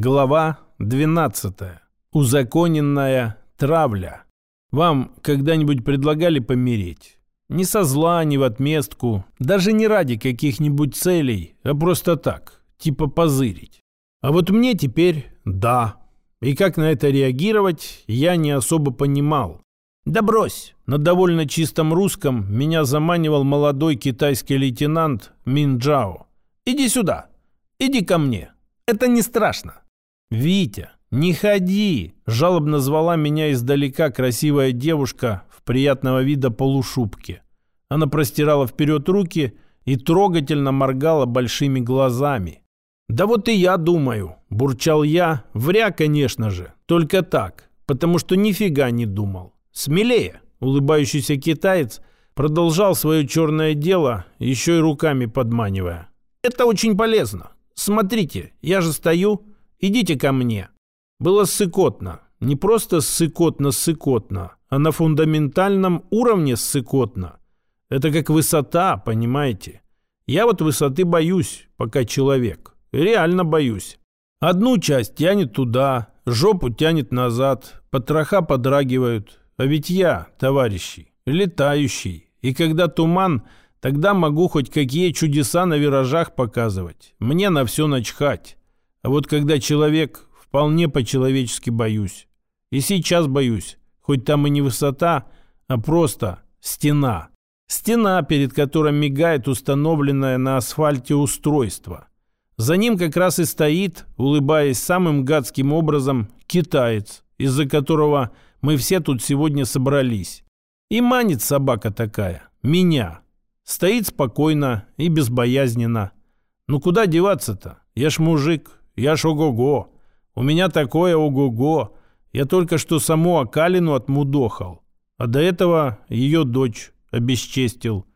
Глава 12. Узаконенная травля. Вам когда-нибудь предлагали помереть? Не со зла, не в отместку, даже не ради каких-нибудь целей, а просто так, типа позырить. А вот мне теперь да. И как на это реагировать, я не особо понимал. Да брось! На довольно чистом русском меня заманивал молодой китайский лейтенант Мин Джао. Иди сюда, иди ко мне. Это не страшно. «Витя, не ходи!» – жалобно звала меня издалека красивая девушка в приятного вида полушубке. Она простирала вперед руки и трогательно моргала большими глазами. «Да вот и я думаю», – бурчал я, вря, конечно же, только так, потому что нифига не думал. «Смелее!» – улыбающийся китаец продолжал свое черное дело, еще и руками подманивая. «Это очень полезно. Смотрите, я же стою, Идите ко мне». Было ссыкотно. Не просто ссыкотно-ссыкотно, а на фундаментальном уровне ссыкотно. Это как высота, понимаете? Я вот высоты боюсь, пока человек. Реально боюсь. Одну часть тянет туда, жопу тянет назад, потроха подрагивают. А ведь я, товарищи, летающий. И когда туман, тогда могу хоть какие чудеса на виражах показывать. Мне на все начхать. А вот когда человек, вполне по-человечески боюсь. И сейчас боюсь, хоть там и не высота, а просто стена. Стена, перед которой мигает установленное на асфальте устройство. За ним как раз и стоит, улыбаясь самым гадским образом, китаец, из-за которого мы все тут сегодня собрались. И манит собака такая, меня. Стоит спокойно и безбоязненно. Ну куда деваться-то? Я ж мужик, я ж ого-го. У меня такое ого-го. Я только что саму Акалину отмудохал. А до этого ее дочь обесчестил.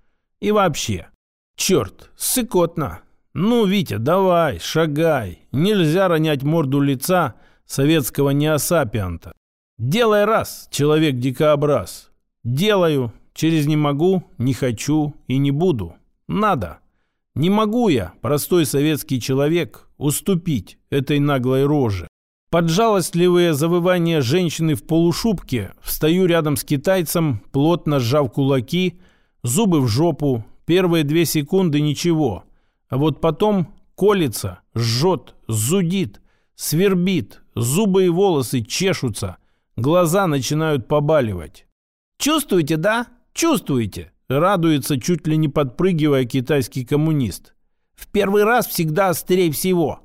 И вообще. Черт, сыкотно. Ну, Витя, давай, шагай. Нельзя ронять морду лица советского неосапианта. Делай раз, человек-дикообраз. Делаю. Через не могу, не хочу и не буду. Надо. Не могу я, простой советский человек, уступить этой наглой роже. Под жалостливые завывания женщины в полушубке встаю рядом с китайцем, плотно сжав кулаки, зубы в жопу. Первые две секунды ничего. А вот потом колется, жжет, зудит, свербит, зубы и волосы чешутся, глаза начинают побаливать. «Чувствуете, да? Чувствуете?» Радуется, чуть ли не подпрыгивая китайский коммунист. В первый раз всегда острее всего.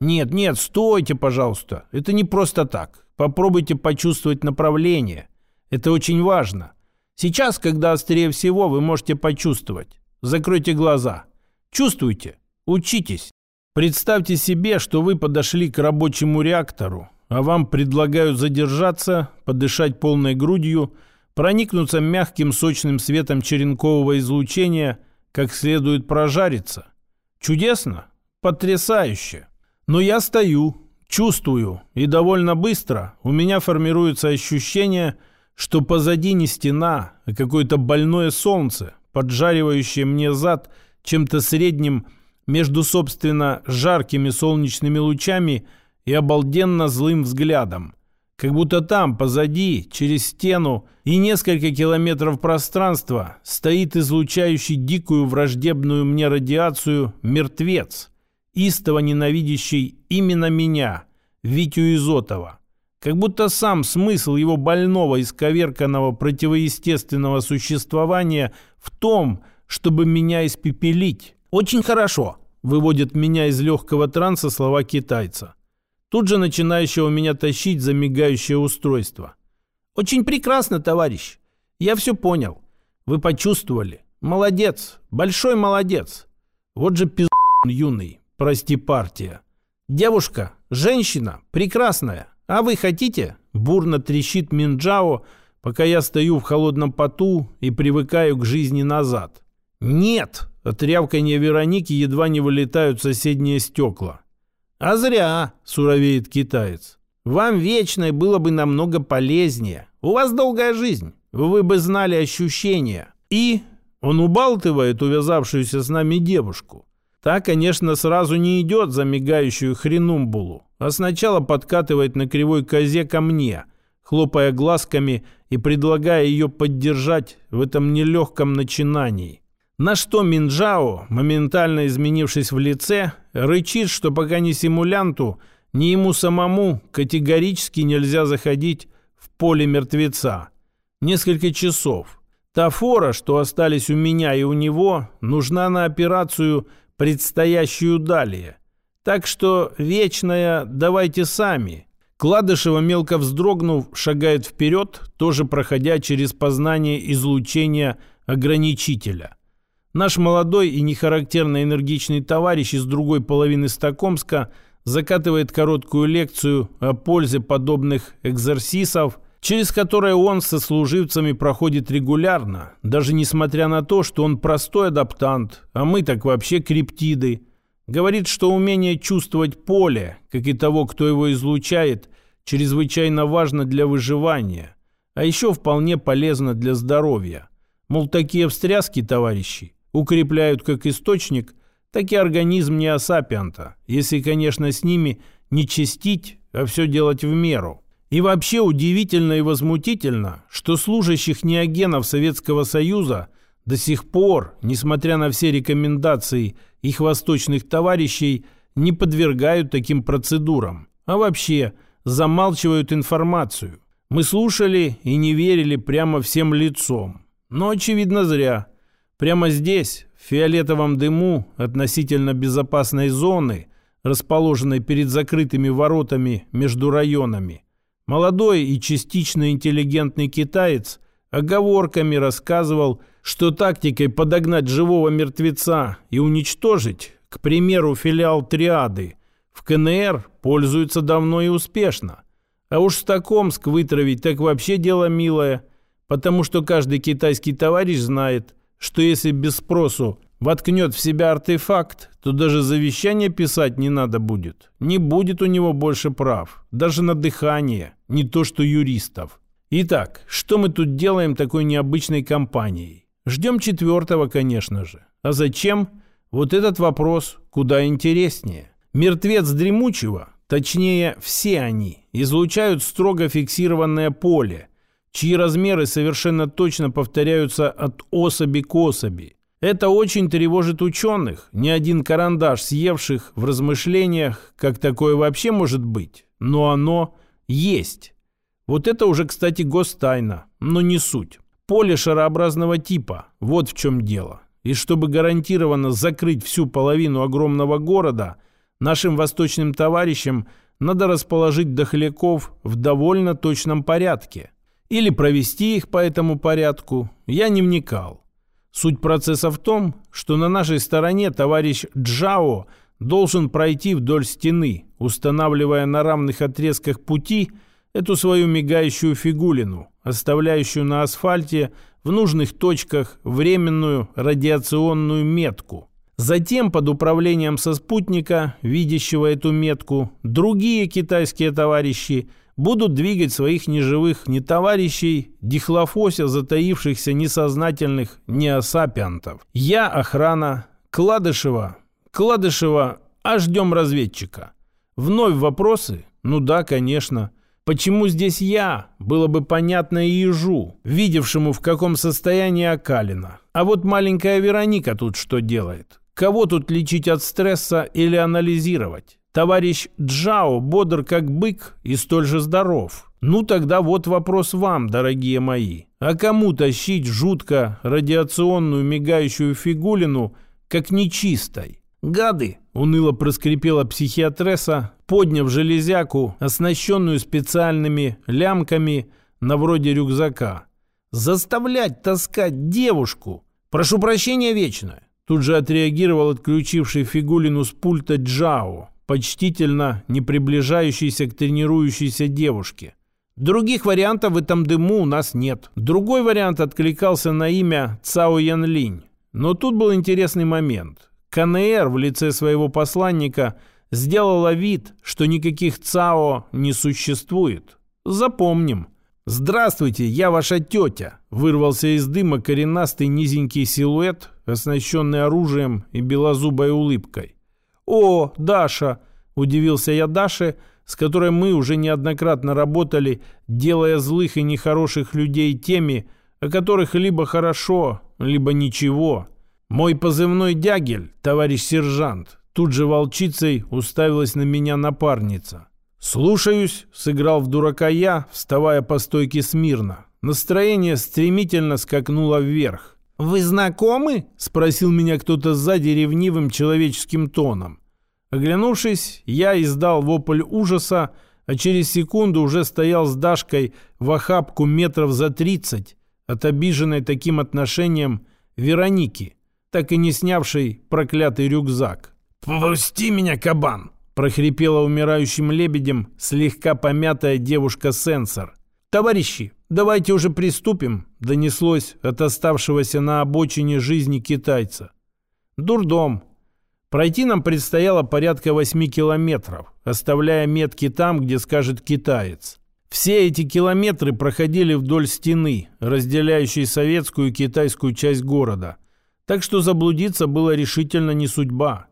Нет, нет, стойте, пожалуйста. Это не просто так. Попробуйте почувствовать направление. Это очень важно. Сейчас, когда острее всего, вы можете почувствовать. Закройте глаза. Чувствуйте. Учитесь. Представьте себе, что вы подошли к рабочему реактору, а вам предлагают задержаться, подышать полной грудью – проникнуться мягким сочным светом черенкового излучения, как следует прожариться. Чудесно? Потрясающе. Но я стою, чувствую, и довольно быстро у меня формируется ощущение, что позади не стена, а какое-то больное солнце, поджаривающее мне зад чем-то средним между, собственно, жаркими солнечными лучами и обалденно злым взглядом. Как будто там, позади, через стену и несколько километров пространства, стоит излучающий дикую враждебную мне радиацию мертвец, истово ненавидящий именно меня, Витю Изотова. Как будто сам смысл его больного, исковерканного противоестественного существования в том, чтобы меня испепелить. «Очень хорошо», — выводит меня из легкого транса слова китайца тут же начинающего меня тащить за мигающее устройство. «Очень прекрасно, товарищ. Я все понял. Вы почувствовали. Молодец. Большой молодец. Вот же пиз... юный. Прости, партия. Девушка, женщина, прекрасная. А вы хотите?» Бурно трещит Минджао, пока я стою в холодном поту и привыкаю к жизни назад. «Нет!» От рявканья Вероники едва не вылетают соседние стекла. «А зря», — суровеет китаец. «Вам вечное было бы намного полезнее. У вас долгая жизнь. Вы бы знали ощущения». И он убалтывает увязавшуюся с нами девушку. Та, конечно, сразу не идет за мигающую хренумбулу, а сначала подкатывает на кривой козе ко мне, хлопая глазками и предлагая ее поддержать в этом нелегком начинании. На что Минджао, моментально изменившись в лице, рычит, что пока не симулянту, ни ему самому категорически нельзя заходить в поле мертвеца. Несколько часов. Та фора, что остались у меня и у него, нужна на операцию, предстоящую далее. Так что вечная «давайте сами». Кладышева, мелко вздрогнув, шагает вперед, тоже проходя через познание излучения ограничителя. Наш молодой и нехарактерно энергичный товарищ из другой половины Стокомска закатывает короткую лекцию о пользе подобных экзорсисов, через которые он со служивцами проходит регулярно, даже несмотря на то, что он простой адаптант, а мы так вообще криптиды. Говорит, что умение чувствовать поле, как и того, кто его излучает, чрезвычайно важно для выживания, а еще вполне полезно для здоровья. Мол, такие встряски, товарищи, укрепляют как источник, так и организм неосапианта, если, конечно, с ними не чистить, а все делать в меру. И вообще удивительно и возмутительно, что служащих неогенов Советского Союза до сих пор, несмотря на все рекомендации их восточных товарищей, не подвергают таким процедурам, а вообще замалчивают информацию. Мы слушали и не верили прямо всем лицом. Но, очевидно, зря – Прямо здесь, в фиолетовом дыму относительно безопасной зоны, расположенной перед закрытыми воротами между районами, молодой и частично интеллигентный китаец оговорками рассказывал, что тактикой подогнать живого мертвеца и уничтожить, к примеру, филиал триады, в КНР пользуются давно и успешно. А уж Стокомск вытравить так вообще дело милое, потому что каждый китайский товарищ знает, что если без спросу воткнет в себя артефакт, то даже завещание писать не надо будет. Не будет у него больше прав, даже на дыхание, не то что юристов. Итак, что мы тут делаем такой необычной компанией? Ждем четвертого, конечно же. А зачем? Вот этот вопрос куда интереснее. Мертвец дремучего, точнее все они, излучают строго фиксированное поле – чьи размеры совершенно точно повторяются от особи к особи. Это очень тревожит ученых, ни один карандаш съевших в размышлениях, как такое вообще может быть, но оно есть. Вот это уже, кстати, гостайна, но не суть. Поле шарообразного типа, вот в чем дело. И чтобы гарантированно закрыть всю половину огромного города, нашим восточным товарищам надо расположить дохляков в довольно точном порядке – или провести их по этому порядку, я не вникал. Суть процесса в том, что на нашей стороне товарищ Джао должен пройти вдоль стены, устанавливая на равных отрезках пути эту свою мигающую фигулину, оставляющую на асфальте в нужных точках временную радиационную метку. Затем под управлением со спутника, видящего эту метку, другие китайские товарищи будут двигать своих неживых не товарищей, дихлофося затаившихся несознательных неосапиантов. Я охрана, Кладышева, Кладышева, а ждем разведчика. Вновь вопросы? Ну да, конечно. Почему здесь я? Было бы понятно и ежу, видевшему в каком состоянии Акалина. А вот маленькая Вероника тут что делает? Кого тут лечить от стресса или анализировать? Товарищ Джао бодр как бык и столь же здоров. Ну тогда вот вопрос вам, дорогие мои. А кому тащить жутко радиационную мигающую фигулину, как нечистой? Гады! Уныло проскрипела психиатресса, подняв железяку, оснащенную специальными лямками на вроде рюкзака. Заставлять таскать девушку! Прошу прощения вечное. Тут же отреагировал отключивший фигулину с пульта Джао, почтительно не приближающейся к тренирующейся девушке. Других вариантов в этом дыму у нас нет. Другой вариант откликался на имя Цао Ян Линь. Но тут был интересный момент. КНР в лице своего посланника сделала вид, что никаких ЦАО не существует. Запомним. «Здравствуйте, я ваша тетя!» Вырвался из дыма коренастый низенький силуэт, оснащенный оружием и белозубой улыбкой. «О, Даша!» – Удивился я Даше, с которой мы уже неоднократно работали, делая злых и нехороших людей теми, о которых либо хорошо, либо ничего. Мой позывной дягель, товарищ сержант, тут же волчицей уставилась на меня напарница. «Слушаюсь», — сыграл в дурака я, вставая по стойке смирно. Настроение стремительно скакнуло вверх. «Вы знакомы?» — спросил меня кто-то сзади ревнивым человеческим тоном. Оглянувшись, я издал вопль ужаса, а через секунду уже стоял с Дашкой в охапку метров за тридцать от обиженной таким отношением Вероники, так и не снявшей проклятый рюкзак. «Пусти меня, кабан!» – прохрипела умирающим лебедем слегка помятая девушка-сенсор. «Товарищи, давайте уже приступим», – донеслось от оставшегося на обочине жизни китайца. «Дурдом, Пройти нам предстояло порядка 8 километров, оставляя метки там, где скажет китаец. Все эти километры проходили вдоль стены, разделяющей советскую и китайскую часть города. Так что заблудиться было решительно не судьба.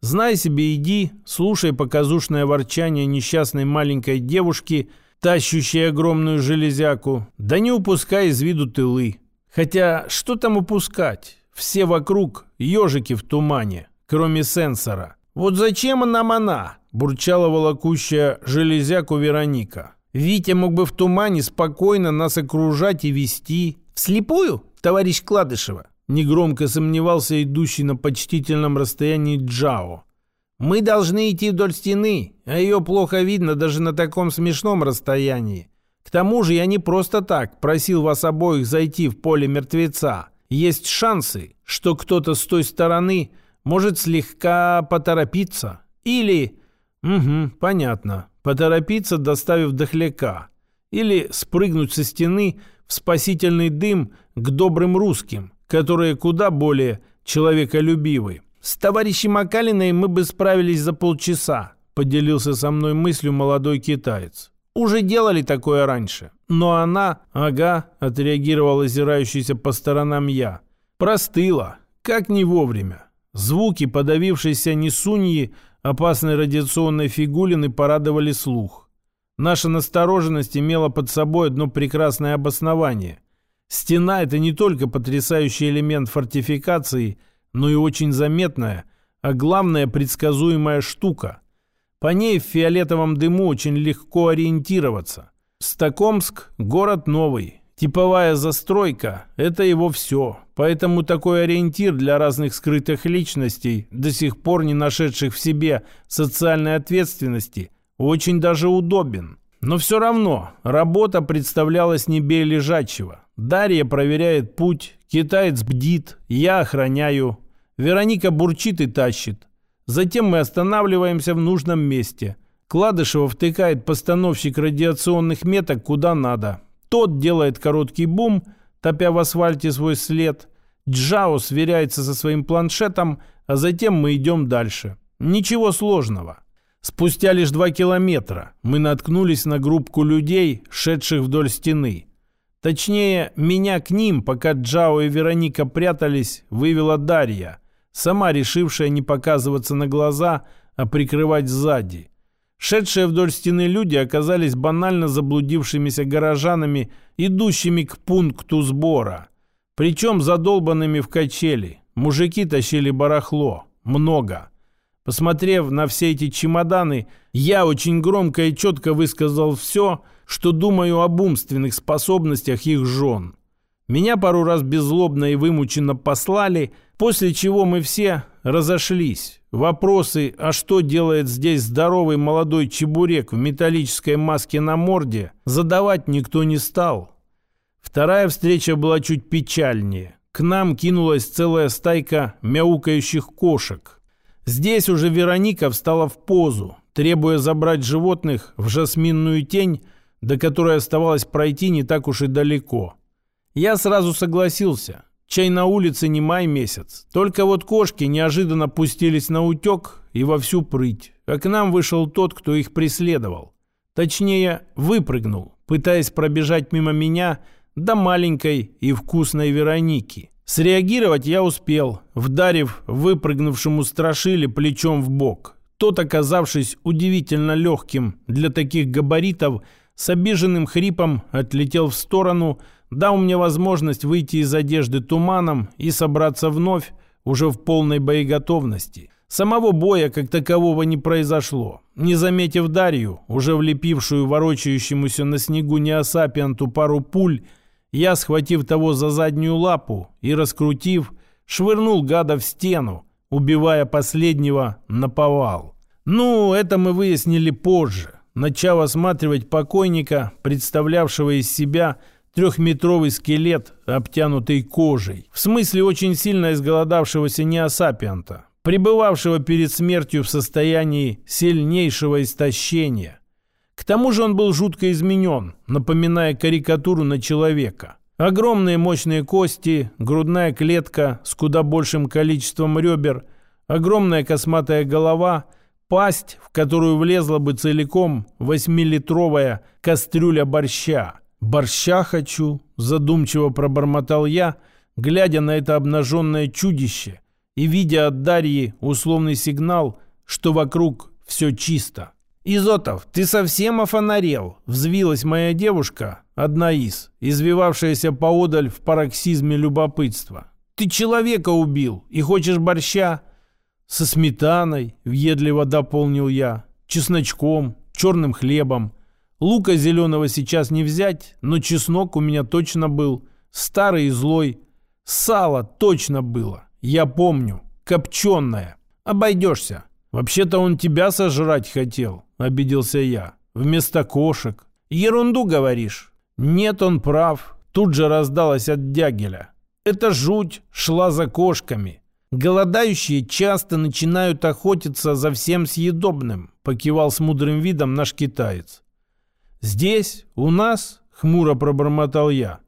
Знай себе, иди, слушай показушное ворчание несчастной маленькой девушки, тащущей огромную железяку, да не упускай из виду тылы. Хотя что там упускать? Все вокруг ежики в тумане кроме сенсора. «Вот зачем нам она?» – бурчала волокущая железяку Вероника. «Витя мог бы в тумане спокойно нас окружать и вести. Вслепую, товарищ Кладышева?» Негромко сомневался идущий на почтительном расстоянии Джао. «Мы должны идти вдоль стены, а ее плохо видно даже на таком смешном расстоянии. К тому же я не просто так просил вас обоих зайти в поле мертвеца. Есть шансы, что кто-то с той стороны – может слегка поторопиться. Или... Угу, понятно. Поторопиться, доставив дохляка. Или спрыгнуть со стены в спасительный дым к добрым русским, которые куда более человеколюбивы. С товарищем Макалиной мы бы справились за полчаса, поделился со мной мыслью молодой китаец. Уже делали такое раньше. Но она, ага, отреагировал озирающийся по сторонам я. Простыла, как не вовремя. Звуки подавившейся несуньи опасной радиационной фигулины порадовали слух. Наша настороженность имела под собой одно прекрасное обоснование. Стена – это не только потрясающий элемент фортификации, но и очень заметная, а главное – предсказуемая штука. По ней в фиолетовом дыму очень легко ориентироваться. Стокомск – город новый, Типовая застройка – это его все. Поэтому такой ориентир для разных скрытых личностей, до сих пор не нашедших в себе социальной ответственности, очень даже удобен. Но все равно работа представлялась не бей лежачего. Дарья проверяет путь, китаец бдит, я охраняю. Вероника бурчит и тащит. Затем мы останавливаемся в нужном месте. Кладышева втыкает постановщик радиационных меток куда надо. Тот делает короткий бум, топя в асфальте свой след. Джао сверяется со своим планшетом, а затем мы идем дальше. Ничего сложного. Спустя лишь два километра мы наткнулись на группку людей, шедших вдоль стены. Точнее, меня к ним, пока Джао и Вероника прятались, вывела Дарья, сама решившая не показываться на глаза, а прикрывать сзади. Шедшие вдоль стены люди оказались банально заблудившимися горожанами, идущими к пункту сбора. Причем задолбанными в качели. Мужики тащили барахло. Много. Посмотрев на все эти чемоданы, я очень громко и четко высказал все, что думаю об умственных способностях их жен. Меня пару раз беззлобно и вымученно послали, после чего мы все разошлись. Вопросы, а что делает здесь здоровый молодой чебурек в металлической маске на морде, задавать никто не стал. Вторая встреча была чуть печальнее. К нам кинулась целая стайка мяукающих кошек. Здесь уже Вероника встала в позу, требуя забрать животных в жасминную тень, до которой оставалось пройти не так уж и далеко. Я сразу согласился. Чай на улице не май месяц. Только вот кошки неожиданно пустились на утек и вовсю прыть. А к нам вышел тот, кто их преследовал. Точнее, выпрыгнул, пытаясь пробежать мимо меня до маленькой и вкусной Вероники. Среагировать я успел, вдарив выпрыгнувшему страшили плечом в бок. Тот, оказавшись удивительно легким для таких габаритов, с обиженным хрипом отлетел в сторону, дал мне возможность выйти из одежды туманом и собраться вновь, уже в полной боеготовности. Самого боя как такового не произошло. Не заметив Дарью, уже влепившую ворочающемуся на снегу неосапианту пару пуль, я, схватив того за заднюю лапу и раскрутив, швырнул гада в стену, убивая последнего на повал. Ну, это мы выяснили позже, начав осматривать покойника, представлявшего из себя трехметровый скелет, обтянутый кожей. В смысле очень сильно изголодавшегося неосапианта, пребывавшего перед смертью в состоянии сильнейшего истощения. К тому же он был жутко изменен, напоминая карикатуру на человека. Огромные мощные кости, грудная клетка с куда большим количеством ребер, огромная косматая голова, пасть, в которую влезла бы целиком восьмилитровая кастрюля борща – «Борща хочу», — задумчиво пробормотал я, глядя на это обнаженное чудище и видя от Дарьи условный сигнал, что вокруг все чисто. «Изотов, ты совсем офонарел!» — взвилась моя девушка, одна из, извивавшаяся поодаль в пароксизме любопытства. «Ты человека убил и хочешь борща?» «Со сметаной», — въедливо дополнил я, «чесночком, черным хлебом». Лука зеленого сейчас не взять, но чеснок у меня точно был. Старый и злой. Сало точно было. Я помню. Копченое. Обойдешься. Вообще-то он тебя сожрать хотел, обиделся я. Вместо кошек. Ерунду говоришь. Нет, он прав. Тут же раздалось от дягеля. Это жуть шла за кошками. Голодающие часто начинают охотиться за всем съедобным, покивал с мудрым видом наш китаец. «Здесь, у нас?» — хмуро пробормотал я.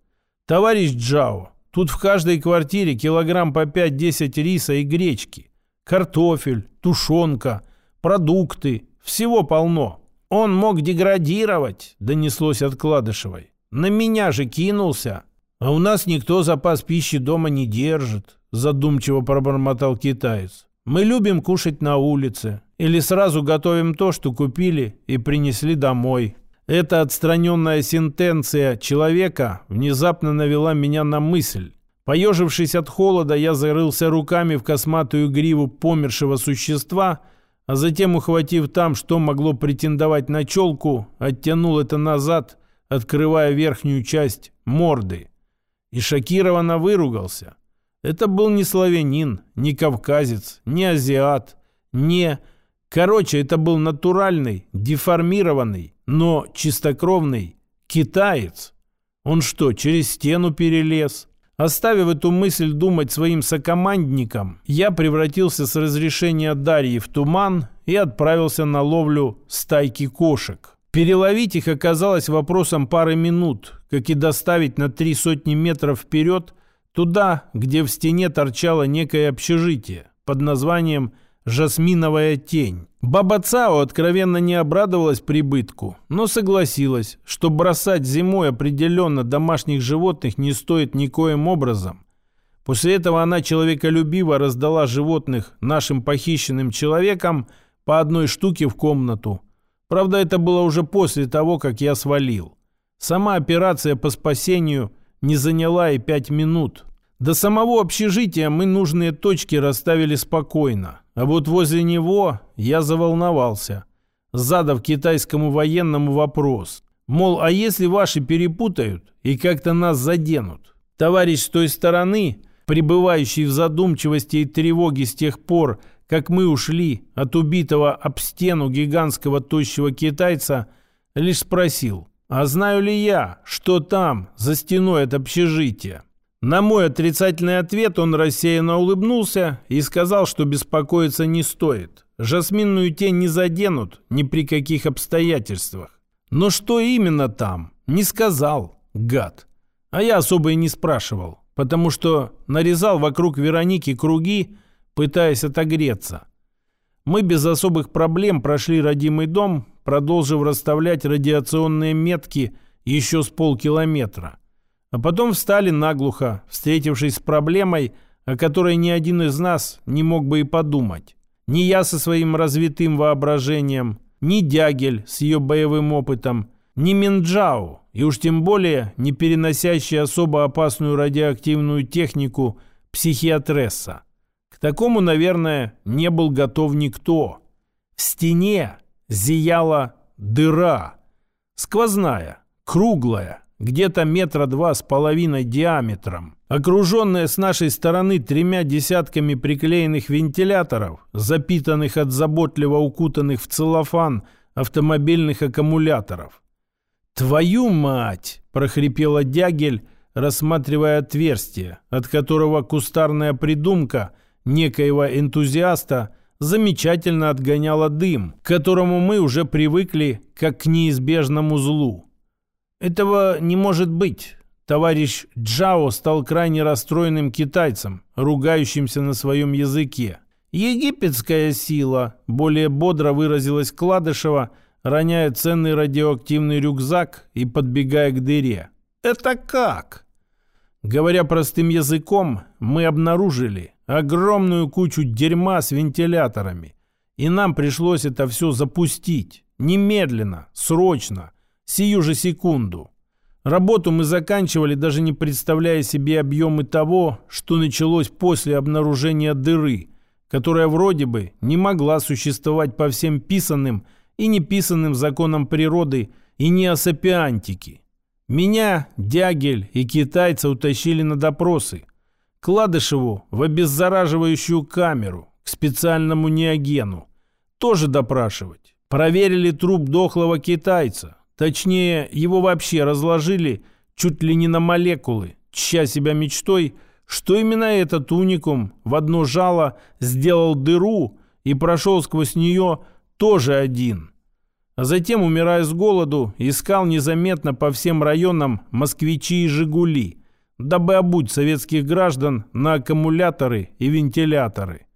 «Товарищ Джао, тут в каждой квартире килограмм по 5-10 риса и гречки. Картофель, тушенка, продукты, всего полно. Он мог деградировать», — донеслось от Кладышевой. «На меня же кинулся. А у нас никто запас пищи дома не держит», — задумчиво пробормотал китаец. «Мы любим кушать на улице или сразу готовим то, что купили и принесли домой». Эта отстраненная сентенция человека внезапно навела меня на мысль. Поежившись от холода, я зарылся руками в косматую гриву помершего существа, а затем, ухватив там, что могло претендовать на челку, оттянул это назад, открывая верхнюю часть морды. И шокированно выругался. Это был не славянин, не кавказец, не азиат, не... Короче, это был натуральный, деформированный, но чистокровный китаец. Он что, через стену перелез? Оставив эту мысль думать своим сокомандникам, я превратился с разрешения Дарьи в туман и отправился на ловлю стайки кошек. Переловить их оказалось вопросом пары минут, как и доставить на три сотни метров вперед, туда, где в стене торчало некое общежитие под названием «Связь» жасминовая тень. Баба Цао откровенно не обрадовалась прибытку, но согласилась, что бросать зимой определенно домашних животных не стоит никоим образом. После этого она человеколюбиво раздала животных нашим похищенным человекам по одной штуке в комнату. Правда, это было уже после того, как я свалил. Сама операция по спасению не заняла и пять минут. До самого общежития мы нужные точки расставили спокойно. А вот возле него я заволновался, задав китайскому военному вопрос. Мол, а если ваши перепутают и как-то нас заденут? Товарищ с той стороны, пребывающий в задумчивости и тревоге с тех пор, как мы ушли от убитого об стену гигантского тощего китайца, лишь спросил, а знаю ли я, что там, за стеной от общежития? На мой отрицательный ответ он рассеянно улыбнулся и сказал, что беспокоиться не стоит. Жасминную тень не заденут ни при каких обстоятельствах. Но что именно там, не сказал, гад. А я особо и не спрашивал, потому что нарезал вокруг Вероники круги, пытаясь отогреться. Мы без особых проблем прошли родимый дом, продолжив расставлять радиационные метки еще с полкилометра – а потом встали наглухо, встретившись с проблемой, о которой ни один из нас не мог бы и подумать. ни я со своим развитым воображением, ни Дягель с ее боевым опытом, ни Минджао, и уж тем более не переносящий особо опасную радиоактивную технику психиатресса. К такому, наверное, не был готов никто. В стене зияла дыра. Сквозная, круглая, где-то метра два с половиной диаметром. Окруженная с нашей стороны тремя десятками приклеенных вентиляторов, запитанных от заботливо укутанных в целлофан автомобильных аккумуляторов. «Твою мать!» – прохрипела Дягель, рассматривая отверстие, от которого кустарная придумка некоего энтузиаста замечательно отгоняла дым, к которому мы уже привыкли как к неизбежному злу. Этого не может быть. Товарищ Джао стал крайне расстроенным китайцем, ругающимся на своем языке. Египетская сила, более бодро выразилась Кладышева, роняя ценный радиоактивный рюкзак и подбегая к дыре. «Это как?» Говоря простым языком, мы обнаружили огромную кучу дерьма с вентиляторами. И нам пришлось это все запустить. Немедленно, срочно, сию же секунду. Работу мы заканчивали, даже не представляя себе объемы того, что началось после обнаружения дыры, которая вроде бы не могла существовать по всем писанным и неписанным законам природы и неосапиантики. Меня, Дягель и китайца утащили на допросы. Кладышеву в обеззараживающую камеру, к специальному неогену. Тоже допрашивать. Проверили труп дохлого китайца. Точнее, его вообще разложили чуть ли не на молекулы, чья себя мечтой, что именно этот уникум в одно жало сделал дыру и прошел сквозь нее тоже один. А затем, умирая с голоду, искал незаметно по всем районам москвичи и «Жигули», дабы обуть советских граждан на аккумуляторы и вентиляторы.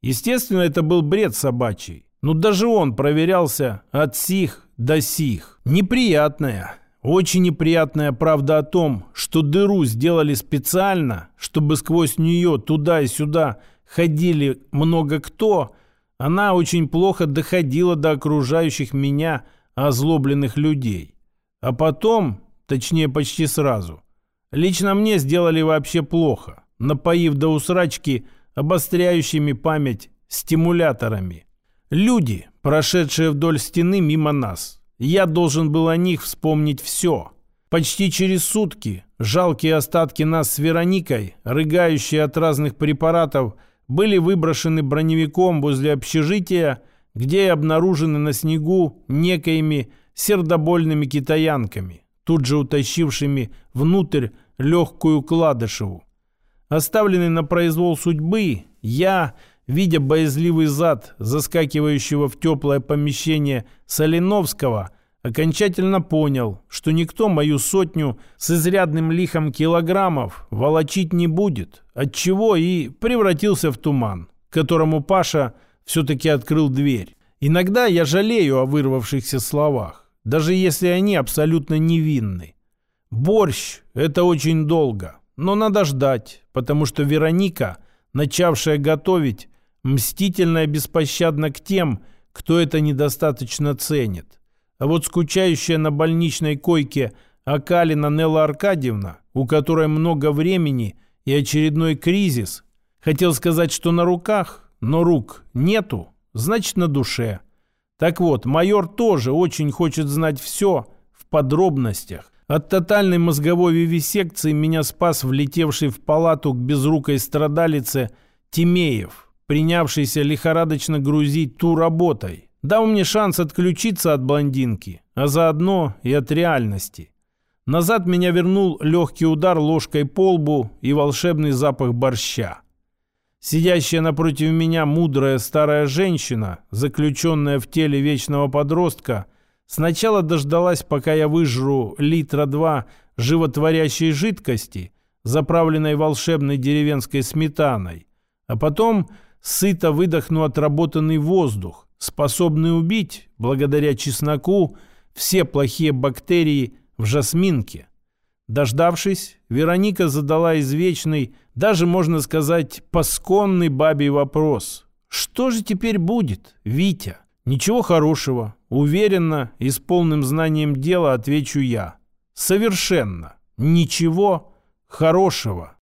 Естественно, это был бред собачий. Но даже он проверялся от сих до сих. Неприятная, очень неприятная правда о том, что дыру сделали специально, чтобы сквозь нее туда и сюда ходили много кто, она очень плохо доходила до окружающих меня озлобленных людей. А потом, точнее почти сразу, лично мне сделали вообще плохо, напоив до усрачки обостряющими память стимуляторами. Люди, прошедшие вдоль стены мимо нас. Я должен был о них вспомнить все. Почти через сутки жалкие остатки нас с Вероникой, рыгающие от разных препаратов, были выброшены броневиком возле общежития, где и обнаружены на снегу некоими сердобольными китаянками, тут же утащившими внутрь легкую Кладышеву. Оставленный на произвол судьбы, я Видя боязливый зад, заскакивающего в теплое помещение Соленовского, окончательно понял, что никто мою сотню с изрядным лихом килограммов волочить не будет, отчего и превратился в туман, которому Паша все-таки открыл дверь. Иногда я жалею о вырвавшихся словах, даже если они абсолютно невинны. Борщ – это очень долго, но надо ждать, потому что Вероника, начавшая готовить, мстительно и беспощадно к тем, кто это недостаточно ценит. А вот скучающая на больничной койке Акалина Нелла Аркадьевна, у которой много времени и очередной кризис, хотел сказать, что на руках, но рук нету, значит на душе. Так вот, майор тоже очень хочет знать все в подробностях. От тотальной мозговой вивисекции меня спас влетевший в палату к безрукой страдалице Тимеев – принявшийся лихорадочно грузить ту работой, дал мне шанс отключиться от блондинки, а заодно и от реальности. Назад меня вернул легкий удар ложкой по лбу и волшебный запах борща. Сидящая напротив меня мудрая старая женщина, заключенная в теле вечного подростка, сначала дождалась, пока я выжру литра два животворящей жидкости, заправленной волшебной деревенской сметаной, а потом сыто выдохну отработанный воздух, способный убить, благодаря чесноку, все плохие бактерии в жасминке. Дождавшись, Вероника задала извечный, даже, можно сказать, пасконный бабий вопрос. Что же теперь будет, Витя? Ничего хорошего. Уверенно и с полным знанием дела отвечу я. Совершенно ничего хорошего.